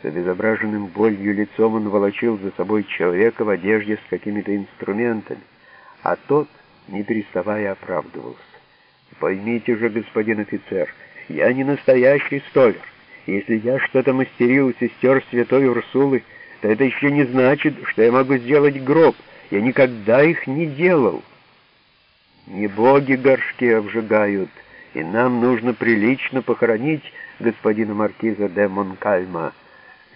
С обезображенным болью лицом он волочил за собой человека в одежде с какими-то инструментами, а тот, не переставая, оправдывался. «Поймите же, господин офицер, я не настоящий столяр. Если я что-то мастерил у сестер святой Урсулы, то это еще не значит, что я могу сделать гроб. Я никогда их не делал. Не боги горшки обжигают, и нам нужно прилично похоронить господина маркиза де Монкальма.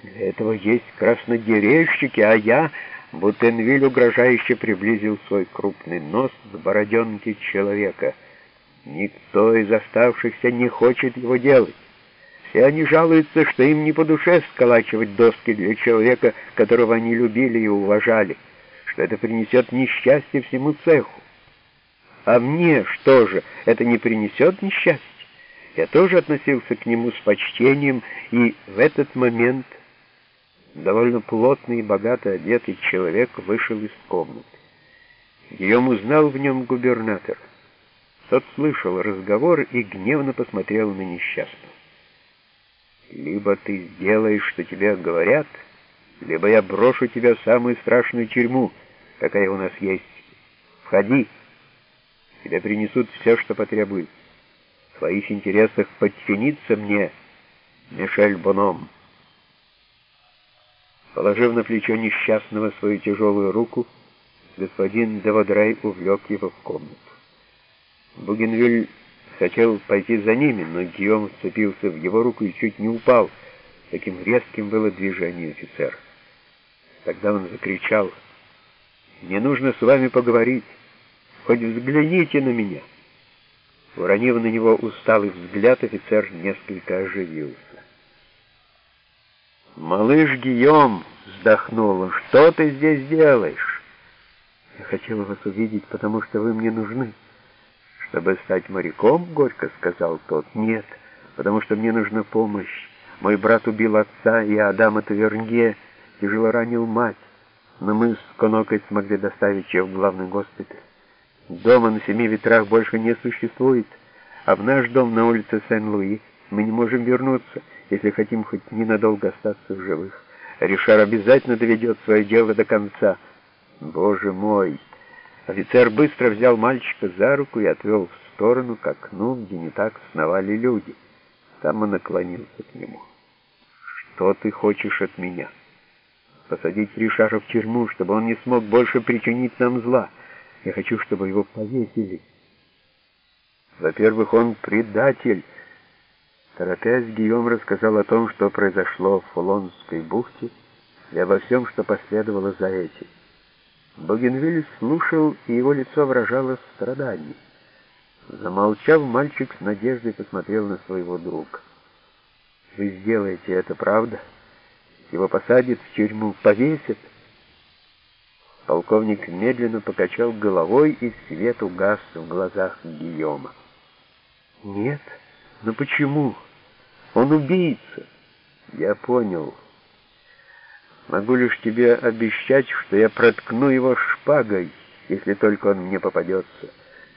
Для этого есть краснодеревщики, а я, Бутенвиль угрожающе приблизил свой крупный нос с бороденки человека. Никто из оставшихся не хочет его делать. Все они жалуются, что им не по душе сколачивать доски для человека, которого они любили и уважали, что это принесет несчастье всему цеху. А мне что же, это не принесет несчастья? Я тоже относился к нему с почтением, и в этот момент довольно плотный и богато одетый человек вышел из комнаты. Гийом узнал в нем губернатора. Тот слышал разговор и гневно посмотрел на несчастного. «Либо ты сделаешь, что тебе говорят, либо я брошу тебя в самую страшную тюрьму, какая у нас есть. Входи!» Тебе принесут все, что потребуется. В твоих интересах подчиниться мне, Мишель Боном. Положив на плечо несчастного свою тяжелую руку, господин Деводрей увлек его в комнату. Бугенвиль хотел пойти за ними, но Гийом вцепился в его руку и чуть не упал. Таким резким было движение офицера. Тогда он закричал, «Мне нужно с вами поговорить». Хоть взгляните на меня. Уронив на него усталый взгляд, офицер несколько оживился. «Малыш Гийом!» — вздохнула. «Что ты здесь делаешь?» «Я хотела вас увидеть, потому что вы мне нужны». «Чтобы стать моряком?» — горько сказал тот. «Нет, потому что мне нужна помощь. Мой брат убил отца, и Адама Тавернье тяжело ранил мать, но мы с Конокой смогли доставить ее в главный госпиталь. Дома на семи ветрах больше не существует, а в наш дом на улице Сен-Луи мы не можем вернуться, если хотим хоть ненадолго остаться в живых. Ришар обязательно доведет свое дело до конца. Боже мой! Офицер быстро взял мальчика за руку и отвел в сторону к окну, где не так сновали люди. Там он наклонился к нему. «Что ты хочешь от меня?» «Посадить Ришара в тюрьму, чтобы он не смог больше причинить нам зла». Я хочу, чтобы его повесили. Во-первых, он предатель. Торопясь, Гийом рассказал о том, что произошло в Фулонской бухте, и обо всем, что последовало за этим. Богенвиль слушал, и его лицо выражало страдание. Замолчав, мальчик с надеждой посмотрел на своего друга. «Вы сделаете это, правда? Его посадят в тюрьму, повесят?» Полковник медленно покачал головой, и свет угас в глазах Гийома. «Нет, но почему? Он убийца!» «Я понял. Могу лишь тебе обещать, что я проткну его шпагой, если только он мне попадется,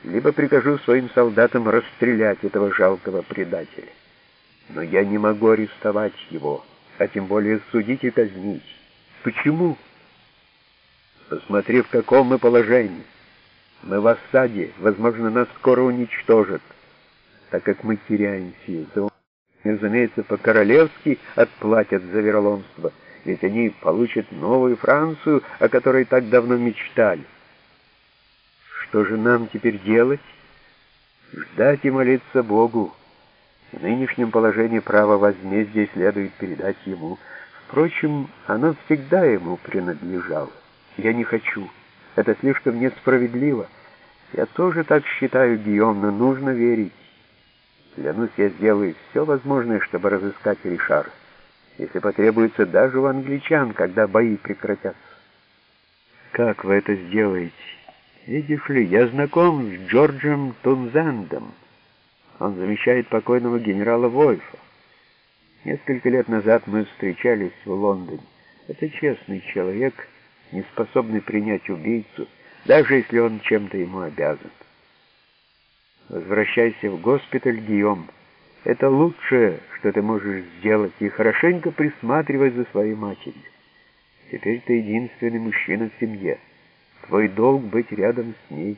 либо прикажу своим солдатам расстрелять этого жалкого предателя. Но я не могу арестовать его, а тем более судить и казнить. Почему?» Посмотри, в каком мы положении. Мы в осаде, возможно, нас скоро уничтожат, так как мы теряем силы. Разумеется, по-королевски отплатят за вероломство, ведь они получат новую Францию, о которой так давно мечтали. Что же нам теперь делать? Ждать и молиться Богу. В нынешнем положении право возмездия следует передать ему. Впрочем, оно всегда ему принадлежало. Я не хочу. Это слишком несправедливо. Я тоже так считаю, Гийом, но нужно верить. Клянусь, я сделаю все возможное, чтобы разыскать Ришара. Если потребуется даже у англичан, когда бои прекратятся. Как вы это сделаете? Видишь ли, я знаком с Джорджем Тунзендом. Он замещает покойного генерала Вольфа. Несколько лет назад мы встречались в Лондоне. Это честный человек, не способный принять убийцу, даже если он чем-то ему обязан. Возвращайся в госпиталь, Гийом. Это лучшее, что ты можешь сделать, и хорошенько присматривать за своей матерью. Теперь ты единственный мужчина в семье. Твой долг быть рядом с ней.